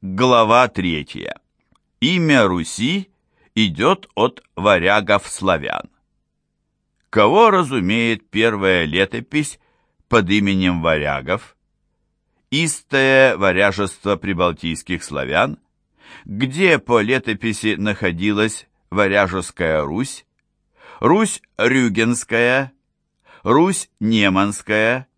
Глава третья. Имя Руси идет от варягов-славян. Кого разумеет первая летопись под именем варягов? Истое варяжество прибалтийских славян, где по летописи находилась Варяжеская Русь, Русь Рюгенская, Русь Неманская,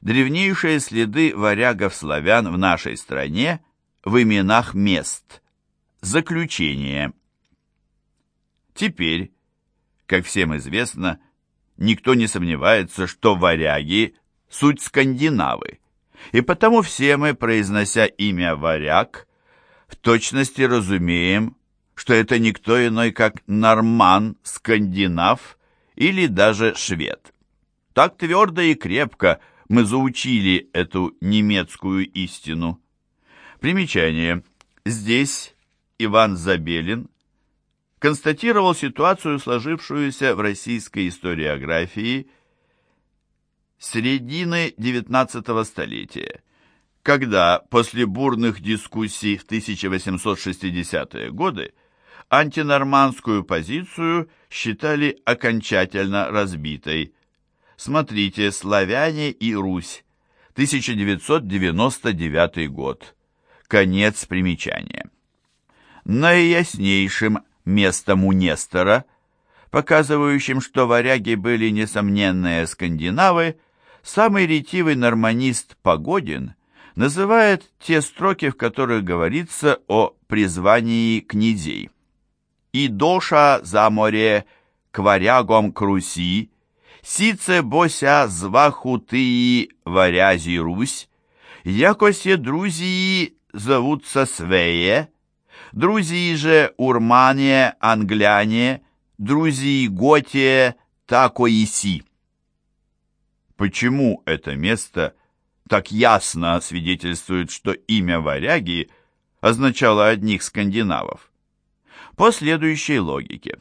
древнейшие следы варягов-славян в нашей стране – в именах мест. Заключение. Теперь, как всем известно, никто не сомневается, что варяги – суть скандинавы, и потому все мы, произнося имя варяг, в точности разумеем, что это никто иной, как норман, скандинав или даже швед. Так твердо и крепко мы заучили эту немецкую истину. Примечание. Здесь Иван Забелин констатировал ситуацию, сложившуюся в российской историографии середины XIX столетия, когда после бурных дискуссий в 1860-е годы антинормандскую позицию считали окончательно разбитой. Смотрите «Славяне и Русь», 1999 год. Конец примечания. Наияснейшим местом у Нестора, показывающим, что варяги были несомненные скандинавы, самый ретивый норманист Погодин называет те строки, в которых говорится о призвании князей. «И доша за море к варягам к Руси, сице бося звахутии варязи Русь, якосе друзії зовутся Свее, друзья же Урмане, Англяне, друзья Готия, тако и си. Почему это место так ясно свидетельствует, что имя варяги означало одних скандинавов? По следующей логике.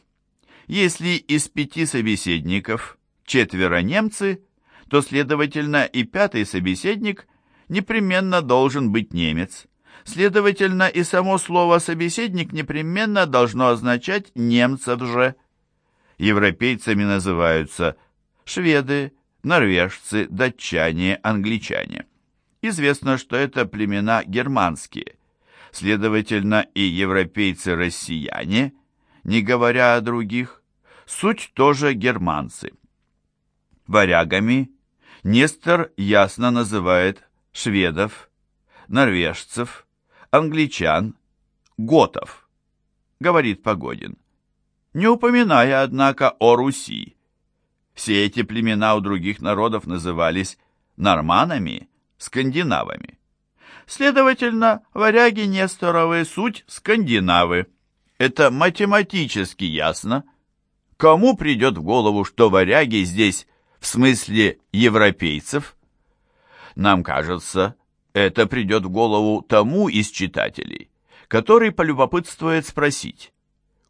Если из пяти собеседников четверо немцы, то, следовательно, и пятый собеседник непременно должен быть немец. Следовательно, и само слово «собеседник» непременно должно означать «немцев же». Европейцами называются шведы, норвежцы, датчане, англичане. Известно, что это племена германские. Следовательно, и европейцы-россияне, не говоря о других, суть тоже германцы. Варягами Нестор ясно называет шведов, норвежцев, англичан, готов, говорит Погодин, не упоминая, однако, о Руси. Все эти племена у других народов назывались норманами, скандинавами. Следовательно, варяги Несторовы суть скандинавы. Это математически ясно. Кому придет в голову, что варяги здесь в смысле европейцев? Нам кажется, это придет в голову тому из читателей, который полюбопытствует спросить,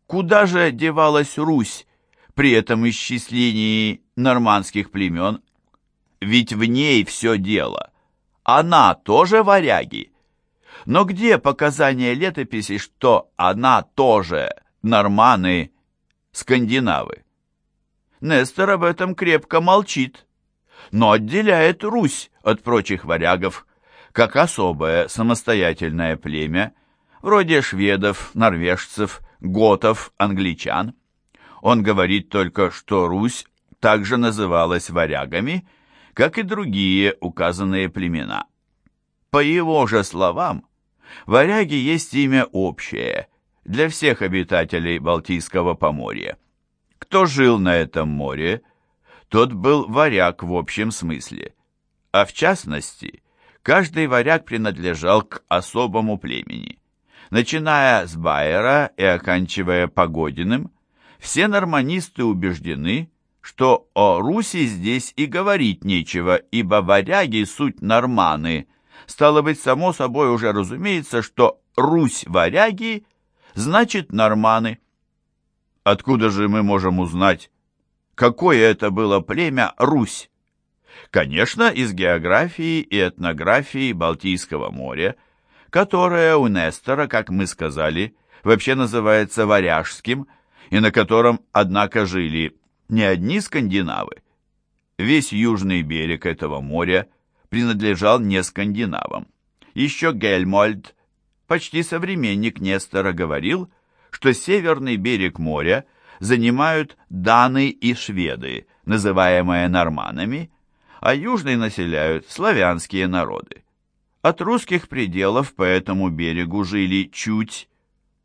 куда же девалась Русь при этом исчислении нормандских племен? Ведь в ней все дело. Она тоже варяги. Но где показания летописи, что она тоже норманы, скандинавы? Нестор об этом крепко молчит, но отделяет Русь от прочих варягов как особое самостоятельное племя, вроде шведов, норвежцев, готов, англичан. Он говорит только, что Русь также называлась варягами, как и другие указанные племена. По его же словам, варяги есть имя общее для всех обитателей Балтийского поморья. Кто жил на этом море, тот был варяг в общем смысле, а в частности – Каждый варяг принадлежал к особому племени. Начиная с Байера и оканчивая Погодиным, все норманисты убеждены, что о Руси здесь и говорить нечего, ибо варяги — суть норманы. Стало быть, само собой уже разумеется, что Русь-варяги значит норманы. Откуда же мы можем узнать, какое это было племя Русь? Конечно, из географии и этнографии Балтийского моря, которое у Нестора, как мы сказали, вообще называется Варяжским, и на котором, однако, жили не одни скандинавы. Весь южный берег этого моря принадлежал не скандинавам. Еще Гельмольд, почти современник Нестора, говорил, что северный берег моря занимают даны и шведы, называемые норманами, а южный населяют славянские народы. От русских пределов по этому берегу жили Чуть,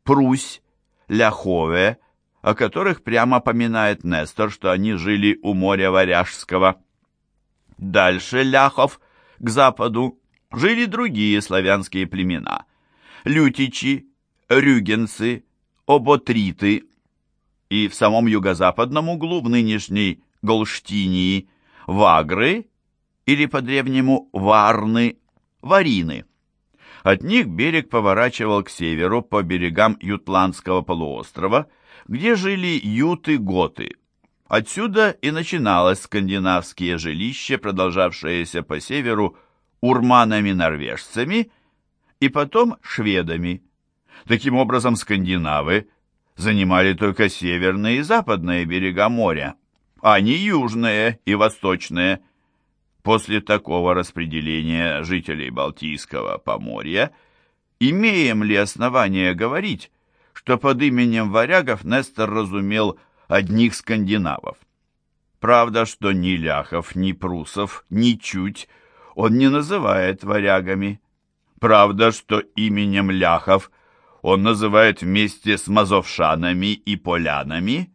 Прусь, Ляхове, о которых прямо поминает Нестор, что они жили у моря Варяжского. Дальше Ляхов, к западу, жили другие славянские племена – лютичи, рюгенцы, оботриты, и в самом юго-западном углу, в нынешней Голштинии, вагры, или по-древнему варны, варины. От них берег поворачивал к северу по берегам Ютландского полуострова, где жили юты-готы. Отсюда и начиналось скандинавские жилище, продолжавшееся по северу урманами-норвежцами и потом шведами. Таким образом, скандинавы занимали только северные и западные берега моря, а не южные и восточные. После такого распределения жителей Балтийского поморья имеем ли основание говорить, что под именем варягов Нестор разумел одних скандинавов? Правда, что ни ляхов, ни прусов, ни чуть он не называет варягами. Правда, что именем ляхов он называет вместе с мазовшанами и полянами,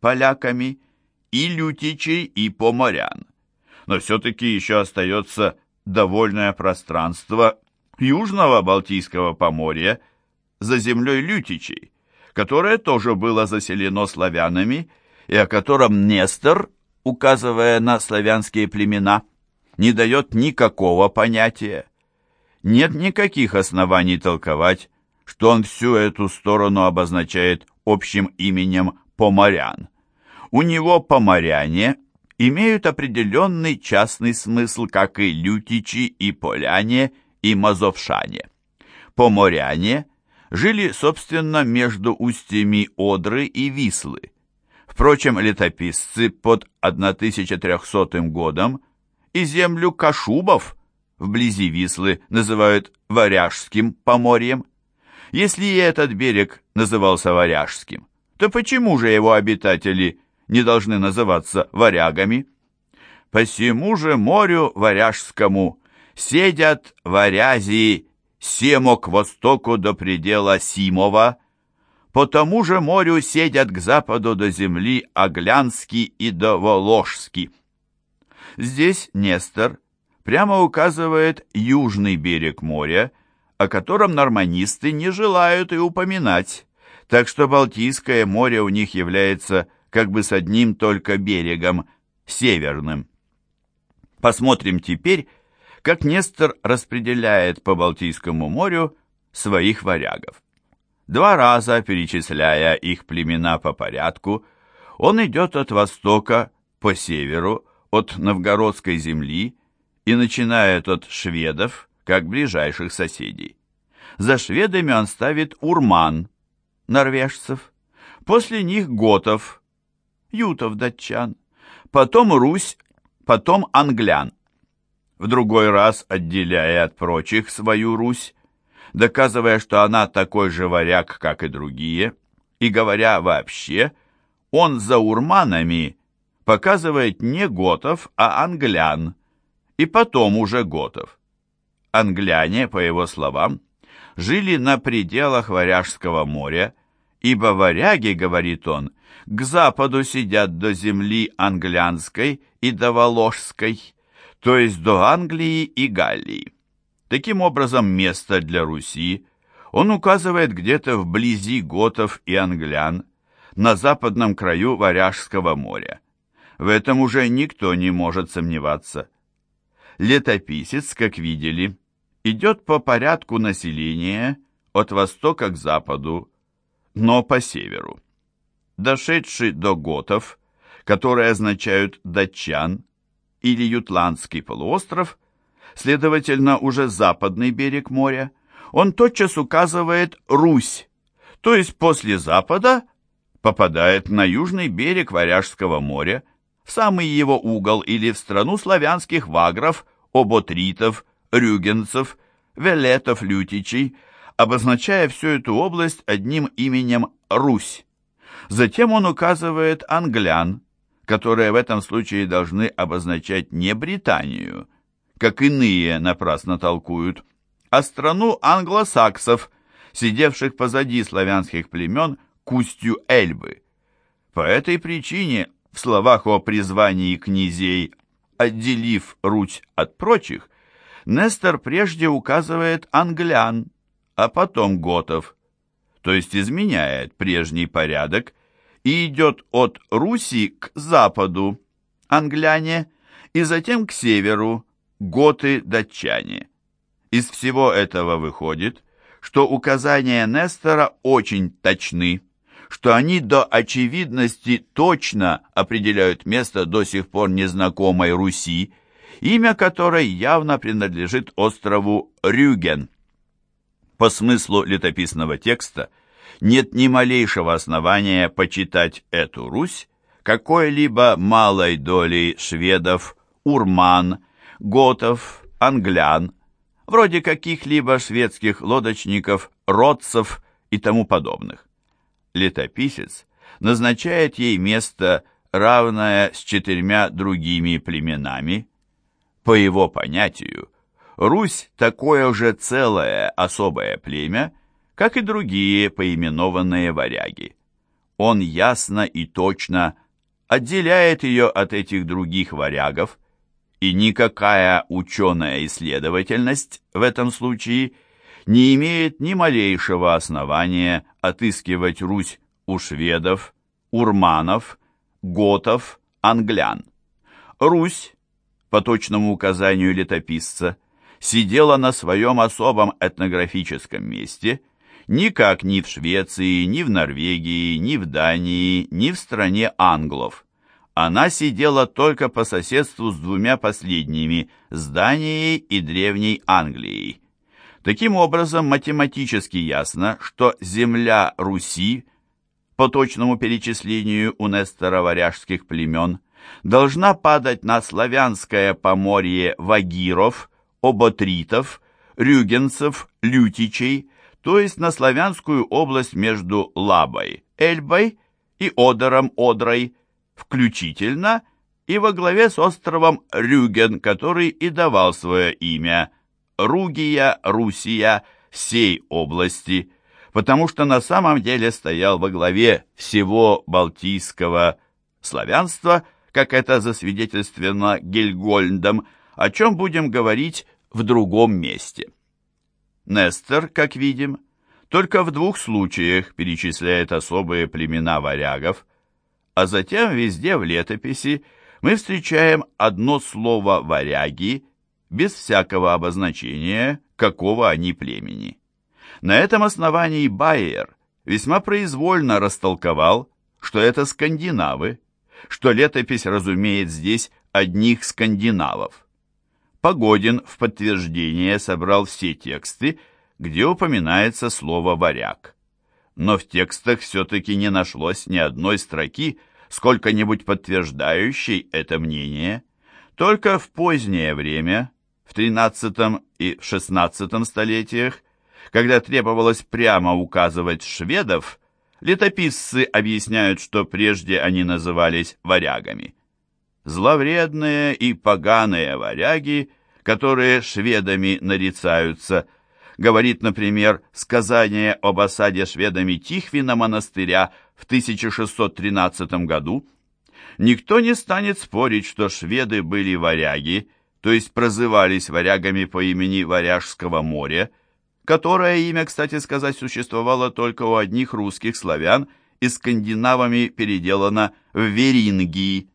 поляками, и лютичей, и поморян. Но все-таки еще остается довольное пространство южного Балтийского поморья за землей лютичей, которое тоже было заселено славянами, и о котором Нестор, указывая на славянские племена, не дает никакого понятия. Нет никаких оснований толковать, что он всю эту сторону обозначает общим именем поморян. У него поморяне имеют определенный частный смысл, как и лютичи и поляне и мазовшане. Поморяне жили, собственно, между устьями Одры и Вислы. Впрочем, летописцы под 1300 годом и землю Кашубов вблизи Вислы называют Варяжским поморьем. Если и этот берег назывался Варяжским, то почему же его обитатели не должны называться варягами? Посему же морю Варяжскому седят варязи семо к востоку до предела Симова, по тому же морю седят к западу до земли Оглянский и до Воложский. Здесь Нестор прямо указывает южный берег моря, о котором норманисты не желают и упоминать, так что Балтийское море у них является как бы с одним только берегом, северным. Посмотрим теперь, как Нестор распределяет по Балтийскому морю своих варягов. Два раза, перечисляя их племена по порядку, он идет от востока по северу, от новгородской земли и начинает от шведов, как ближайших соседей. За шведами он ставит урман, норвежцев, после них готов, ютов датчан, потом Русь, потом англян. В другой раз отделяя от прочих свою Русь, доказывая, что она такой же варяг, как и другие, и говоря вообще, он за урманами показывает не готов, а англян, и потом уже готов. Англяне, по его словам, жили на пределах Варяжского моря, ибо варяги, говорит он, к западу сидят до земли англянской и до Воложской, то есть до Англии и Галлии. Таким образом, место для Руси он указывает где-то вблизи готов и англян, на западном краю Варяжского моря. В этом уже никто не может сомневаться. Летописец, как видели, идет по порядку населения от востока к западу, но по северу. Дошедший до готов, которые означают датчан или Ютландский полуостров, следовательно, уже западный берег моря, он тотчас указывает Русь, то есть после Запада попадает на южный берег Варяжского моря, в самый его угол или в страну славянских вагров, оботритов, рюгенцев, велетов, лютичей, обозначая всю эту область одним именем Русь. Затем он указывает англян, которые в этом случае должны обозначать не Британию, как иные напрасно толкуют, а страну англосаксов, сидевших позади славянских племен к устью Эльбы. По этой причине в словах о призвании князей, отделив Русь от прочих, Нестор прежде указывает англян, а потом готов, то есть изменяет прежний порядок и идет от Руси к западу, англяне, и затем к северу, готы-датчане. Из всего этого выходит, что указания Нестора очень точны, что они до очевидности точно определяют место до сих пор незнакомой Руси, имя которой явно принадлежит острову Рюген. По смыслу летописного текста нет ни малейшего основания почитать эту Русь какой-либо малой долей шведов, урман, готов, англян, вроде каких-либо шведских лодочников, родцев и тому подобных. Летописец назначает ей место, равное с четырьмя другими племенами. По его понятию, Русь такое же целое особое племя, как и другие поименованные варяги. Он ясно и точно отделяет ее от этих других варягов, и никакая ученая исследовательность в этом случае не имеет ни малейшего основания отыскивать Русь у шведов, урманов, готов, англян. Русь, по точному указанию летописца, сидела на своем особом этнографическом месте, никак ни в Швеции, ни в Норвегии, ни в Дании, ни в стране англов. Она сидела только по соседству с двумя последними, с Данией и Древней Англией. Таким образом, математически ясно, что земля Руси, по точному перечислению у Нестора варяжских племен, должна падать на славянское поморье вагиров, оботритов, рюгенцев, лютичей, то есть на славянскую область между Лабой, Эльбой и Одером, Одрой, включительно и во главе с островом Рюген, который и давал свое имя Ругия, Русия, всей области, потому что на самом деле стоял во главе всего балтийского славянства, как это засвидетельствовано Гельгольдом, о чем будем говорить в другом месте. Нестер, как видим, только в двух случаях перечисляет особые племена варягов, а затем везде в летописи мы встречаем одно слово «варяги» без всякого обозначения, какого они племени. На этом основании Байер весьма произвольно растолковал, что это скандинавы, что летопись разумеет здесь одних скандинавов. Погодин в подтверждение собрал все тексты, где упоминается слово «варяг». Но в текстах все-таки не нашлось ни одной строки, сколько-нибудь подтверждающей это мнение. Только в позднее время, в XIII и XVI столетиях, когда требовалось прямо указывать шведов, летописцы объясняют, что прежде они назывались варягами. Зловредные и поганые варяги, которые шведами нарицаются, говорит, например, сказание об осаде шведами Тихвина монастыря в 1613 году, никто не станет спорить, что шведы были варяги, то есть прозывались варягами по имени Варяжского моря, которое имя, кстати сказать, существовало только у одних русских славян и скандинавами переделано в Верингии.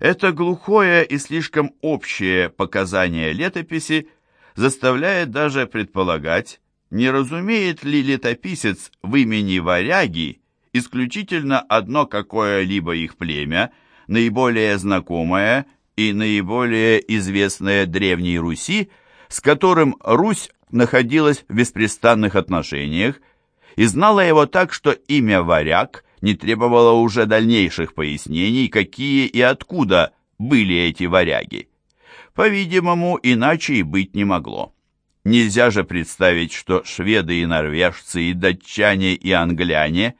Это глухое и слишком общее показание летописи заставляет даже предполагать, не разумеет ли летописец в имени варяги исключительно одно какое-либо их племя, наиболее знакомое и наиболее известное Древней Руси, с которым Русь находилась в беспрестанных отношениях и знала его так, что имя «Варяг» не требовало уже дальнейших пояснений, какие и откуда были эти варяги. По-видимому, иначе и быть не могло. Нельзя же представить, что шведы и норвежцы, и датчане, и англяне,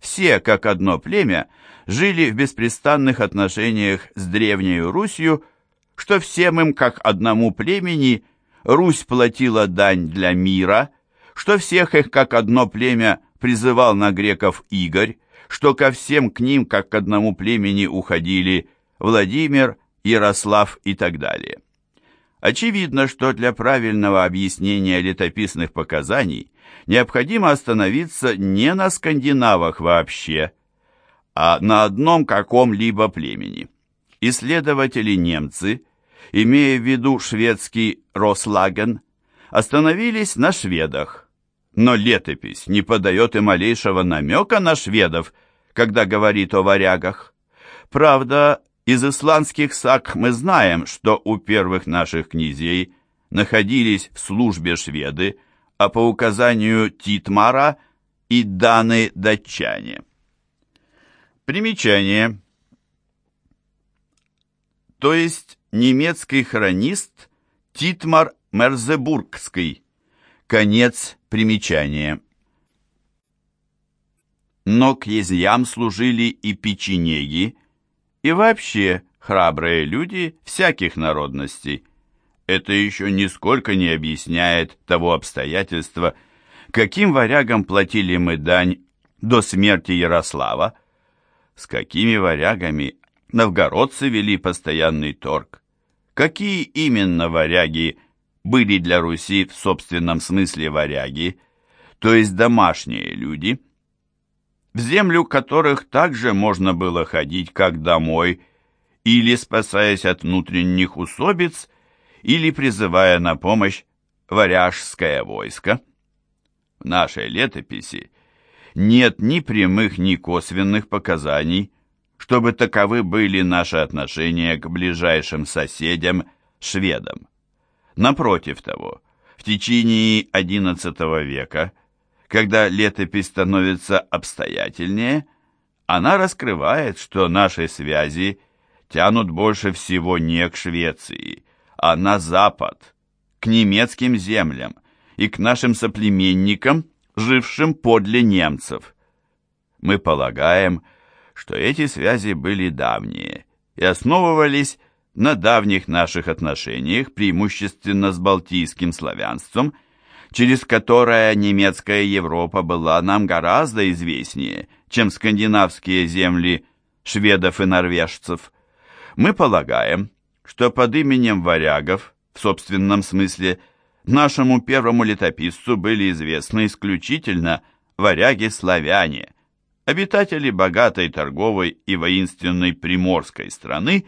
все как одно племя, жили в беспрестанных отношениях с Древней Русью, что всем им как одному племени Русь платила дань для мира, что всех их как одно племя призывал на греков Игорь, что ко всем к ним как к одному племени уходили Владимир, Ярослав и так далее. Очевидно, что для правильного объяснения летописных показаний необходимо остановиться не на скандинавах вообще, а на одном каком-либо племени. Исследователи-немцы, имея в виду шведский Рослаген, остановились на шведах, но летопись не подает и малейшего намека на шведов, когда говорит о варягах. Правда, из исландских саг мы знаем, что у первых наших князей находились в службе шведы, а по указанию Титмара и даны датчане. Примечание. То есть немецкий хронист Титмар Мерзебургский. Конец примечания. Но князьям служили и печенеги, и вообще храбрые люди всяких народностей. Это еще нисколько не объясняет того обстоятельства, каким варягам платили мы дань до смерти Ярослава, с какими варягами новгородцы вели постоянный торг, какие именно варяги были для Руси в собственном смысле варяги, то есть домашние люди, в землю которых также можно было ходить как домой, или спасаясь от внутренних усобиц, или призывая на помощь варяжское войско. В нашей летописи нет ни прямых, ни косвенных показаний, чтобы таковы были наши отношения к ближайшим соседям, шведам. Напротив того, в течение XI века, когда летопись становится обстоятельнее, она раскрывает, что наши связи тянут больше всего не к Швеции, а на запад, к немецким землям и к нашим соплеменникам, жившим подле немцев. Мы полагаем, что эти связи были давние и основывались на давних наших отношениях, преимущественно с балтийским славянством, через которое немецкая Европа была нам гораздо известнее, чем скандинавские земли шведов и норвежцев. Мы полагаем, что под именем варягов, в собственном смысле, Нашему первому летописцу были известны исключительно варяги-славяне, обитатели богатой торговой и воинственной приморской страны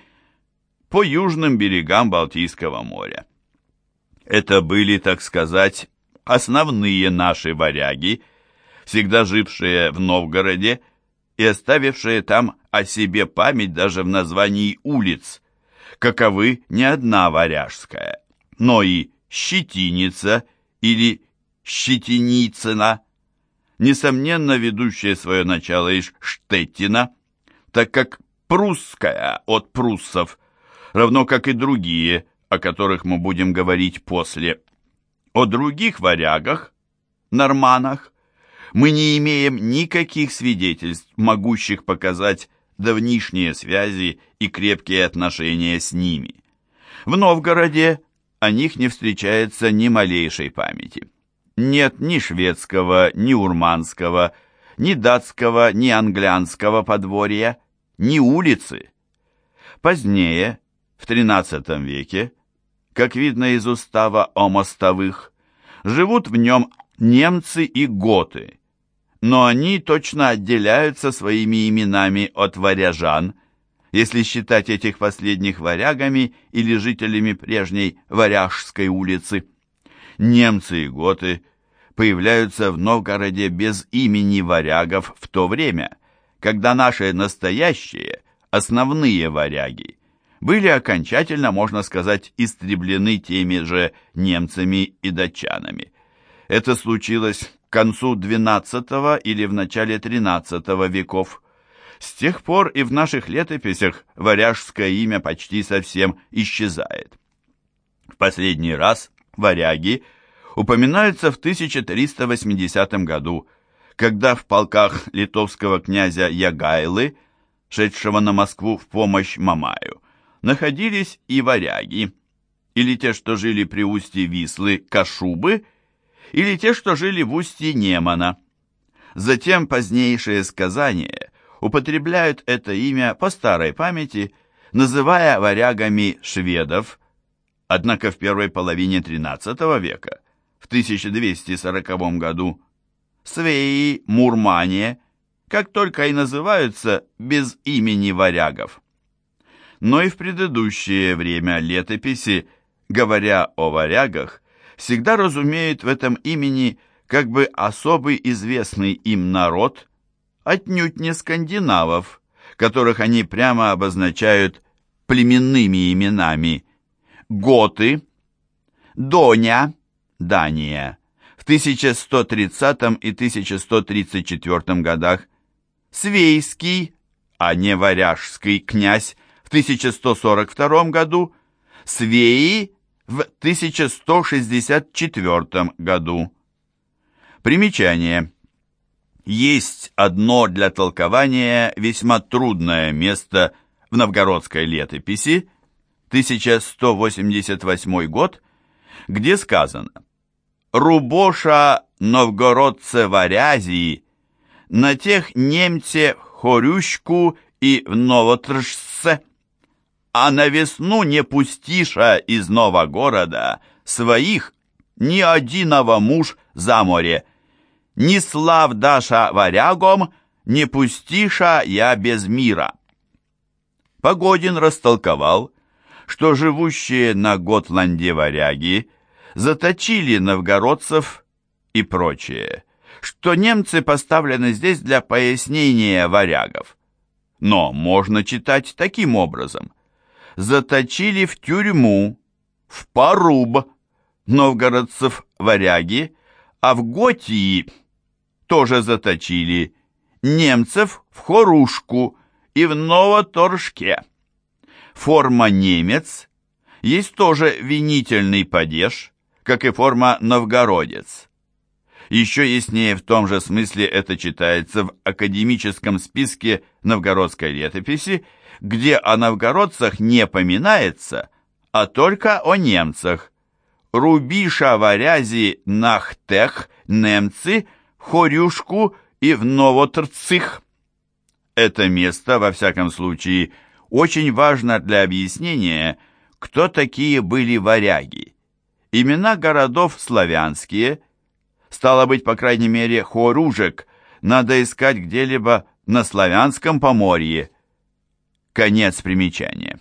по южным берегам Балтийского моря. Это были, так сказать, основные наши варяги, всегда жившие в Новгороде и оставившие там о себе память даже в названии улиц, каковы не одна варяжская, но и Щетиница или Щетиницына, несомненно ведущая свое начало из Штеттина, так как прусская от пруссов, равно как и другие, о которых мы будем говорить после. О других варягах, норманах, мы не имеем никаких свидетельств, могущих показать давнишние связи и крепкие отношения с ними. В Новгороде о них не встречается ни малейшей памяти. Нет ни шведского, ни урманского, ни датского, ни англянского подворья, ни улицы. Позднее, в XIII веке, как видно из устава о мостовых, живут в нем немцы и готы, но они точно отделяются своими именами от варяжан – если считать этих последних варягами или жителями прежней Варяжской улицы. Немцы и готы появляются в Новгороде без имени варягов в то время, когда наши настоящие, основные варяги, были окончательно, можно сказать, истреблены теми же немцами и датчанами. Это случилось к концу XII или в начале XIII веков. С тех пор и в наших летописях варяжское имя почти совсем исчезает. В последний раз варяги упоминаются в 1380 году, когда в полках литовского князя Ягайлы, шедшего на Москву в помощь Мамаю, находились и варяги, или те, что жили при устье Вислы, Кашубы, или те, что жили в устье Немана. Затем позднейшие сказания употребляют это имя по старой памяти, называя варягами шведов, однако в первой половине XIII века, в 1240 году, свеи, мурмане, как только и называются без имени варягов. Но и в предыдущее время летописи, говоря о варягах, всегда разумеют в этом имени как бы особый известный им народ, отнюдь не скандинавов, которых они прямо обозначают племенными именами. Готы, Доня, Дания, в 1130 и 1134 годах, Свейский, а не Варяжский князь в 1142 году, Свеи в 1164 году. Примечание. Есть одно для толкования весьма трудное место в новгородской летописи, 1188 год, где сказано «Рубоша новгородце варязии, на тех немце хорющку и в новотржце, а на весну не пустиша из Новогорода своих ни одиного муж за море. Ни слав даша варягом, не пустиша я без мира. Погодин растолковал, что живущие на Готланде варяги заточили новгородцев и прочее, что немцы поставлены здесь для пояснения варягов. Но можно читать таким образом заточили в тюрьму, в поруб новгородцев варяги, а в Готии тоже заточили немцев в Хорушку и в Новоторжке. Форма «немец» есть тоже винительный падеж, как и форма «новгородец». Еще яснее в том же смысле это читается в академическом списке новгородской летописи где о новгородцах не поминается, а только о немцах. Рубиша варязи нахтех немцы хорюшку и в новотрцих. Это место, во всяком случае, очень важно для объяснения, кто такие были варяги. Имена городов славянские, стало быть, по крайней мере, хоружек, надо искать где-либо на славянском поморье – Конец примечания.